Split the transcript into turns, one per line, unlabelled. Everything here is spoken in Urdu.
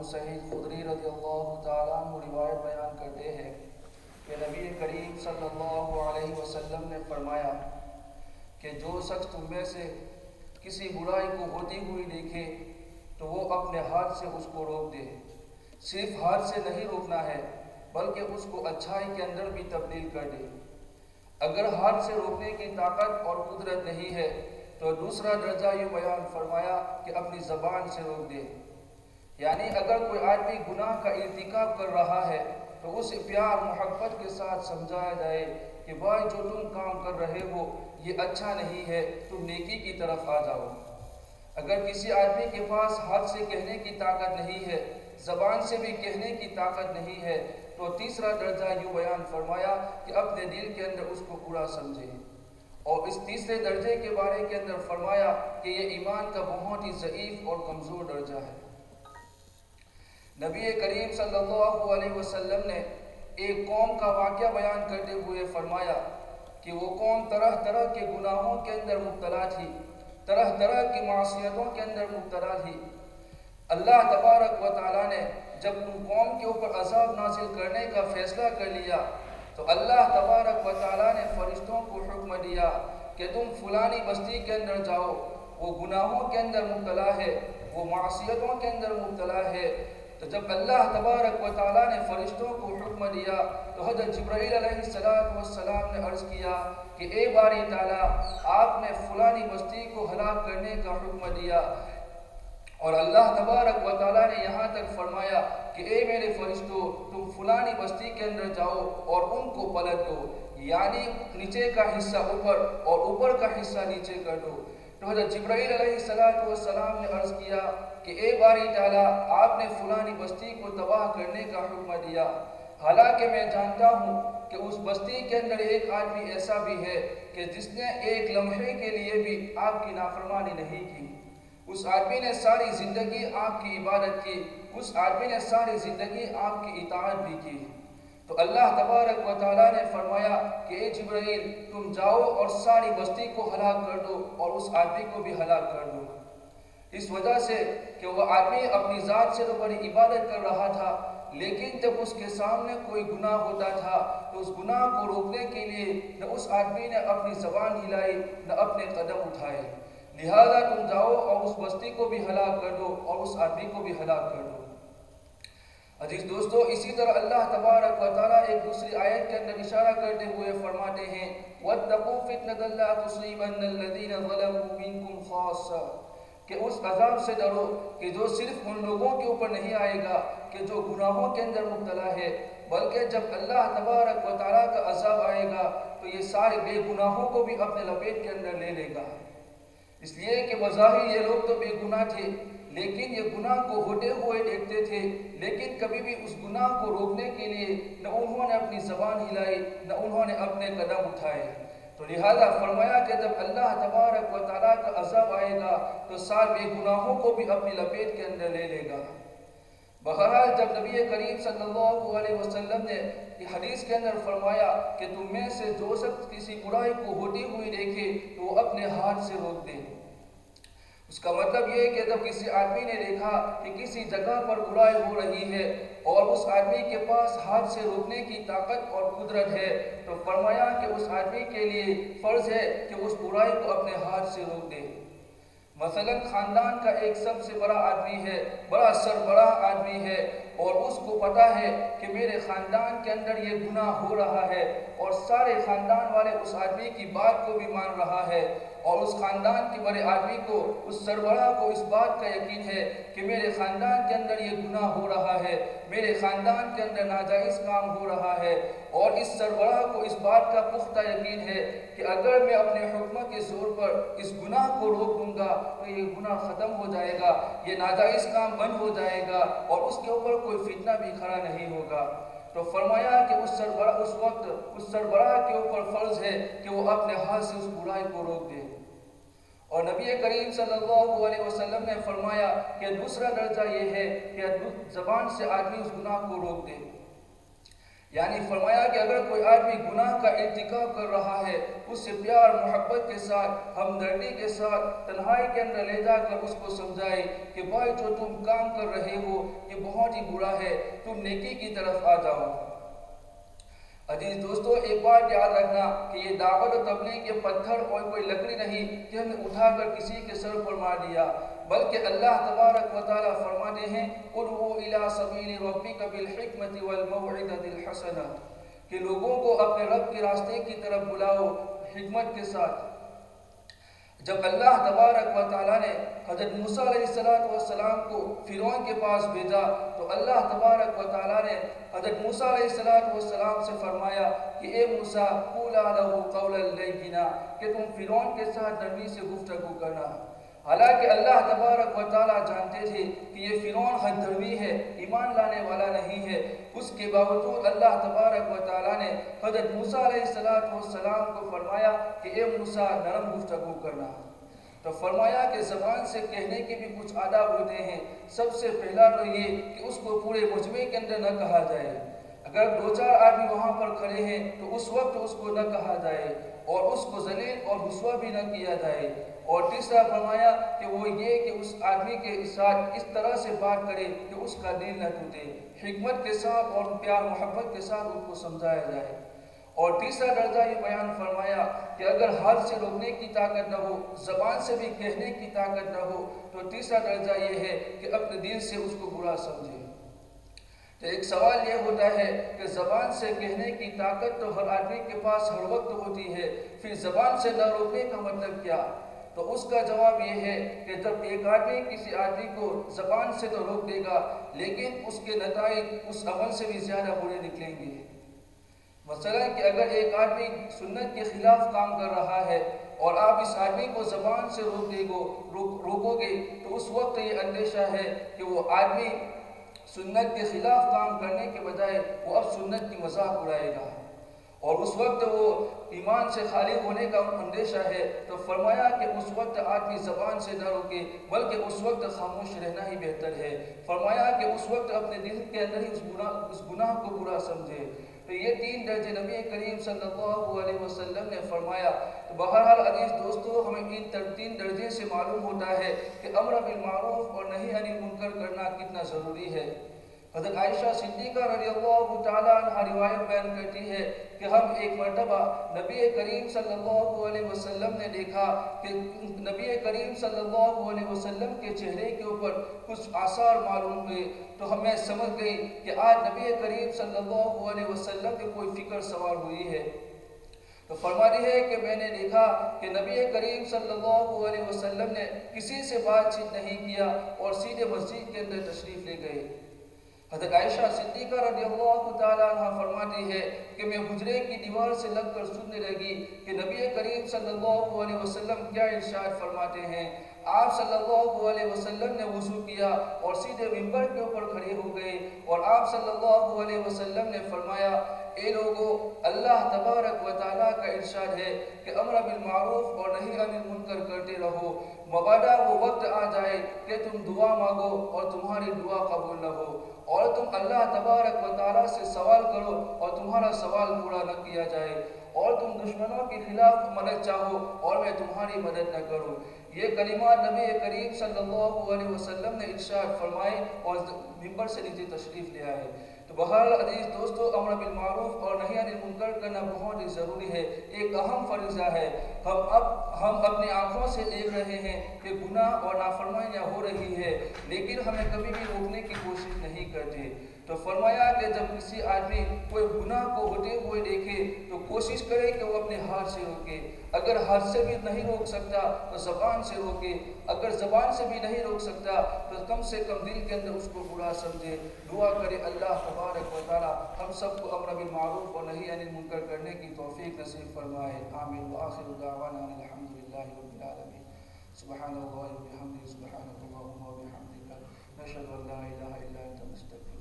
ابو سعید خدری رضی اللہ تعالیٰ عنہ روایت بیان کرتے ہیں کہ نبی کریم صلی اللہ علیہ وسلم نے فرمایا کہ جو شخص تم میں سے کسی برائی کو ہوتی ہوئی دیکھے تو وہ اپنے ہاتھ سے اس کو روک دے۔ صرف ہاتھ سے نہیں روکنا ہے، بلکہ اس کو اچھائی کے اندر بھی تبدیل کر دے۔ اگر ہاتھ سے روکنے کی طاقت اور قدرت نہیں ہے تو دوسرا درجہ یہ بیان فرمایا کہ اپنی زبان سے روک دے۔ یعنی اگر کوئی آدمی گناہ کا ارتکاب کر رہا ہے، تو اسے پیار، محبت کے ساتھ سمجھایا جائے کہ بھائی جو تم کام کر رہے ہو، یہ اچھا نہیں ہے، تم نیکی کی طرف آ جاؤ۔ اگر کسی آدمی کے پاس ہاتھ سے کہنے کی طاقت نہیں ہے، زبان سے بھی کہنے کی طاقت نہیں ہے، تو تیسرا درجہ یوں بیان فرمایا کہ اپنے دل کے اندر اس کو پورا سمجھے۔ اور اس تیسرے درجے کے بارے کے اندر فرمایا کہ یہ ایمان کا بہت ہی ضعیف اور کمزور درجہ ہے۔ نبی کریم صلی اللہ علیہ وسلم نے ایک قوم کا واقعہ بیان کرتے ہوئے فرمایا کہ وہ قوم طرح طرح کے گناہوں کے اندر مبتلا تھی، طرح طرح کی معصیتوں کے اندر مبتلا تھی۔ اللہ تبارک و تعالیٰ نے جب ان قوم کے اوپر عذاب نازل کرنے کا فیصلہ کر لیا، تو اللہ تبارک و تعالیٰ نے فرشتوں کو حکم دیا کہ تم فلانی بستی کے اندر جاؤ، وہ گناہوں کے اندر مبتلا ہے، وہ معصیتوں کے اندر مبتلا ہے تو جب اللہ تبارک و تعالیٰ نے فرشتوں کو حکم دیا، تو حضرت جبرائیل علیہ السلام نے عرض کیا کہ اے باری تعالیٰ، آپ نے فلانی بستی کو ہلاک کرنے کا حکم دیا۔ اور اللہ تبارک و تعالیٰ نے یہاں تک فرمایا کہ اے میرے فرشتوں تم فلانی بستی کے اندر جاؤ اور ان کو پلٹ دو یعنی نیچے کا حصہ اوپر اور اوپر کا حصہ نیچے کر دو۔ تو حضرت جبرائیل علیہ السلام نے عرض کیا کہ اے باری تعالیٰ، آپ نے فلانی بستی کو تباہ کرنے کا حکم دیا۔ حالانکہ میں جانتا ہوں کہ اس بستی کے اندر ایک آدمی ایسا بھی ہے کہ جس نے ایک لمحے کے لیے بھی آپ کی نافرمانی نہیں کی۔ اس آدمی نے ساری زندگی آپ کی عبادت کی، اس آدمی نے ساری زندگی آپ کی اطاعت بھی کی۔ تو اللہ تبارک و تعالیٰ نے فرمایا کہ اے جبرائیل، تم جاؤ اور ساری بستی کو ہلاک کر دو اور اس آدمی کو بھی ہلاک کر دو۔ اس وجہ سے کہ وہ آدمی اپنی ذات سے تو بڑی عبادت کر رہا تھا، لیکن جب اس کے سامنے کوئی گناہ ہوتا تھا، تو اس گناہ کو روکنے کے لیے نہ اس آدمی نے اپنی زبان ہلائی، نہ اپنے قدم اٹھائے۔ لہذا تم جاؤ اور اس بستی کو بھی ہلاک کر دو اور اس آدمی کو بھی ہلاک کر دو۔ عزیز دوستو، اسی طرح اللہ تبارک و تعالیٰ ایک دوسری آیت کے اندر اشارہ کرتے ہوئے فرماتے ہیں، وَاتَّقُوا فِتْنَةً لَا تُصِيبَنَّ الَّذِينَ ظَلَمُوا مِنْكُمْ خَاصًا کہ اس عذاب سے ڈرو کہ جو صرف ان لوگوں کے اوپر نہیں آئے گا، کہ جو گناہوں کے اندر مبتلا ہے۔ بلکہ جب اللہ تبارک و تعالیٰ کا عذاب آئے گا، تو یہ سارے بے گناہوں کو بھی اپنے لپیٹ کے اندر لے لے گا۔ اس لیے کہ بظاہر یہ لوگ تو بے گناہ تھے۔ لیکن یہ گناہ کو ہوتے ہوئے دیکھتے تھے، لیکن کبھی بھی اس گناہ کو روکنے کے لیے نہ انہوں نے اپنی زبان ہلائی، نہ انہوں نے اپنے قدم اٹھائے۔ تو لہذا فرمایا کہ جب اللہ تبارک و تعالیٰ کا عذاب آئے گا، تو سار بے گناہوں کو بھی اپنی لپیٹ کے اندر لے لے گا۔ بہرحال جب نبی کریم صلی اللہ علیہ وسلم نے حدیث کے اندر فرمایا کہ تم میں سے جو شخص کسی برائی کو ہوتی ہوئی دیکھے، تو وہ اپنے ہاتھ سے روک دے۔ اس کا مطلب یہ ہے کہ جب کسی آدمی نے دیکھا کہ کسی جگہ پر برائی ہو رہی ہے اور اس آدمی کے پاس ہاتھ سے روکنے کی طاقت اور قدرت ہے، تو فرمایا کہ اس آدمی کے لیے فرض ہے کہ اس برائی کو اپنے ہاتھ سے روک دے۔ مثلا خاندان کا ایک سب سے بڑا آدمی ہے، بڑا سربراہ آدمی ہے اور اس کو پتا ہے کہ میرے خاندان کے اندر یہ گناہ ہو رہا ہے اور سارے خاندان والے اس آدمی کی بات کو بھی مان رہا ہے۔ اور اس خاندان کے بڑے آدمی کو، اس سربراہ کو اس بات کا یقین ہے کہ میرے خاندان کے اندر یہ گناہ ہو رہا ہے۔ میرے خاندان کے اندر ناجائز کام ہو رہا ہے۔ اور اس سربراہ کو اس بات کا پختہ یقین ہے کہ اگر میں اپنے حکمت کے زور پر اس گناہ کو روک دوں گا تو یہ گناہ ختم ہو جائے گا، یہ ناجائز کام بند ہو جائے گا اور اس کے اوپر کوئی فتنہ بھی کھڑا نہیں ہوگا۔ تو فرمایا کہ اس سربراہ اس وقت اس سربراہ کے اوپر فرض ہے کہ وہ اپنے ہاتھ سے اس برائی کو روک دے۔ اور نبی کریم صلی اللہ علیہ وسلم نے فرمایا کہ دوسرا درجہ یہ ہے کہ زبان سے آدمی اس گناہ کو روک دے۔ یعنی فرمایا کہ اگر کوئی آدمی گناہ کا ارتکاب کر رہا ہے، اس سے پیار، محبت کے ساتھ، ہمدردی کے ساتھ، تنہائی کے اندر لے جا کر اس کو سمجھائے کہ بھائی جو تم کام کر رہے ہو، یہ بہت ہی برا ہے، تم نیکی کی طرف آ جاؤ۔ عزیز دوستو، ایک بات یاد رکھنا کہ یہ دعوت و تبلیغ کے پتھر اور کوئی لکڑی نہیں کہ ہم نے اٹھا کر کسی کے سر پر مار دیا۔ بلکہ اللہ تبارک و تعالی فرماتے ہیں قُلْوُ إِلَىٰ سَبِيلِ رَبِّكَ بِالْحِكْمَةِ وَالْمَوْعِدَةِ الْحَسَنَةِ کہ لوگوں کو اپنے رب کے راستے کی طرف بلاؤ حکمت کے ساتھ۔ جب اللہ تبارک و تعالیٰ نے حضرت موسیٰ علیہ السلام کو فیرون کے پاس بھیجا، تو اللہ تبارک و تعالیٰ نے حضرت موسیٰ علیہ السلام سے فرمایا کہ اے موسیٰ، قولا لہو قولا لیکنا، کہ تم فیرون کے ساتھ نرمی سے گفتگو کرنا۔ حالانکہ اللہ تبارک و تعالیٰ جانتے تھے کہ یہ فیرون حد دروی ہے، ایمان لانے والا نہیں ہے۔ اس کے باوجود اللہ تبارک و تعالیٰ نے حضرت موسیٰ علیہ السلام کو فرمایا کہ اے موسیٰ، نرم گفتگو کرنا۔ تو فرمایا کہ زبان سے کہنے کے بھی کچھ آداب ہوتے ہیں۔ سب سے پہلا تو یہ کہ اس کو پورے مجمع کے اندر نہ کہا جائے۔ اگر دو چار آدمی وہاں پر کھڑے ہیں تو اس وقت اس کو نہ کہا جائے۔ اور اس کو ذلیل اور رسوا بھی نہ کیا جائے۔ اور تیسرا فرمایا کہ وہ یہ کہ اس آدمی کے ساتھ اس طرح سے بات کرے کہ اس کا دل نہ ٹوٹے۔ حکمت کے ساتھ اور پیار محبت کے ساتھ ان کو سمجھایا جائے۔ اور تیسرا درجہ یہ بیان فرمایا کہ اگر ہاتھ سے روکنے کی طاقت نہ ہو، زبان سے بھی کہنے کی طاقت نہ ہو، تو تیسرا درجہ یہ ہے کہ اپنے دل سے اس کو برا سمجھے۔ تو ایک سوال یہ ہوتا ہے کہ زبان سے کہنے کی طاقت تو ہر آدمی کے پاس ہر وقت ہوتی ہے، پھر زبان سے نہ روکنے کا مطلب کیا؟ تو اس کا جواب یہ ہے کہ جب ایک آدمی کسی آدمی کو زبان سے تو روک دے گا، لیکن اس کے نتائج اس عمل سے بھی زیادہ برے نکلیں گے۔ مثلا کہ اگر ایک آدمی سنت کے خلاف کام کر رہا ہے اور آپ اس آدمی کو زبان سے روک دے گو روکو گے، تو اس وقت یہ اندیشہ ہے کہ وہ آدمی سنت کے خلاف کام کرنے کے بجائے وہ اب سنت کی مذاق اڑائے گا۔ اور اس وقت وہ ایمان سے خالی ہونے کا اندیشہ ہے تو فرمایا کہ اس وقت آدمی زبان سے نہ روکے بلکہ اس وقت خاموش رہنا ہی بہتر ہے۔ فرمایا کہ اس وقت اپنے دل کے اندر ہی اس گناہ, اس گناہ کو برا سمجھے۔ تو یہ تین درجے نبی کریم صلی اللہ علیہ وسلم نے فرمایا تو بہرحال عزیز دوستو، ہمیں ان تین درجے سے معلوم ہوتا ہے کہ امر بالمعروف اور نہیں علی منکر کرنا کتنا ضروری ہے۔ حضرت عائشہ صدیقہ رضی اللہ تعالیٰ عنہ روایت بیان کرتی ہے کہ ہم ایک مرتبہ نبی کریم صلی اللہ علیہ وسلم نے دیکھا کہ نبی کریم صلی اللہ علیہ وسلم کے چہرے کے اوپر کچھ آثار معلوم ہوئے تو ہمیں سمجھ گئی کہ آج نبی کریم صلی اللہ علیہ وسلم کی کوئی فکر سوار ہوئی ہے۔ تو فرمانی ہے کہ میں نے دیکھا کہ نبی کریم صلی اللہ علیہ وسلم نے کسی سے بات چیت نہیں کیا اور سیدھے مسجد کے اندر تشریف لے گئے۔ حضرت عائشہ صدیقہ رضی اللہ تعالیٰ عنہ فرماتی ہے کہ میں حجرے کی دیوار سے لگ کر سننے لگی کہ نبی کریم صلی اللہ علیہ وسلم کیا ارشاد فرماتے ہیں۔ آپ صلی اللہ علیہ وسلم نے وضو کیا اور سیدھے ممبر کے اوپر کھڑے ہو گئے اور آپ صلی اللہ علیہ وسلم نے فرمایا اے لوگو، اللہ تبارک و تعالیٰ کا ارشاد ہے کہ امر بالمعروف اور نہیں عن المنکر کرتے رہو۔ مبادہ وہ وقت آ جائے کہ تم دعا مانگو اور تمہاری دعا قبول نہ ہو۔ اور تم اللہ تبارک و تعالیٰ سے سوال کرو اور تمہارا سوال پورا نہ کیا جائے۔ اور تم دشمنوں کے خلاف مدد چاہو اور میں تمہاری مدد نہ کروں۔ یہ کلمات نبی کریم صلی اللہ علیہ وسلم نے ارشاد فرمائے اور ممبر سے نیچے تشریف لے آئے۔ بہرحال عزیز دوستو، امر بالمعروف اور نہیں عن المنکر کرنا بہت ہی ضروری ہے، ایک اہم فرضہ ہے۔ ہم اب ہم اپنی آنکھوں سے دیکھ رہے ہیں کہ گناہ اور نافرمائیاں ہو رہی ہے لیکن ہمیں کبھی بھی روکنے کی کوشش نہیں کرتے۔ تو فرمایا کہ جب کسی آدمی کوئی گناہ کو ہوتے ہوئے دیکھے تو کوشش کرے کہ وہ اپنے ہاتھ سے روکے۔ اگر ہاتھ سے بھی نہیں روک سکتا تو زبان سے روکے۔ اگر زبان سے بھی نہیں روک سکتا تو کم سے کم دل کے اندر اس کو برا سمجھے۔ دعا کرے اللہ تبارک و تعالی ہم سب کو امر بالمعروف اور نہیں یعنی منکر کرنے کی توفیق نصیب فرمائے۔ آمین۔ وآخر دعوانا الحمدللہ رب العالمین۔ سبحان اللہ و بحمدہ، سبحانک اللہم و بحمدک۔ نشهد ان لا الہ الا انت، نستغفرک۔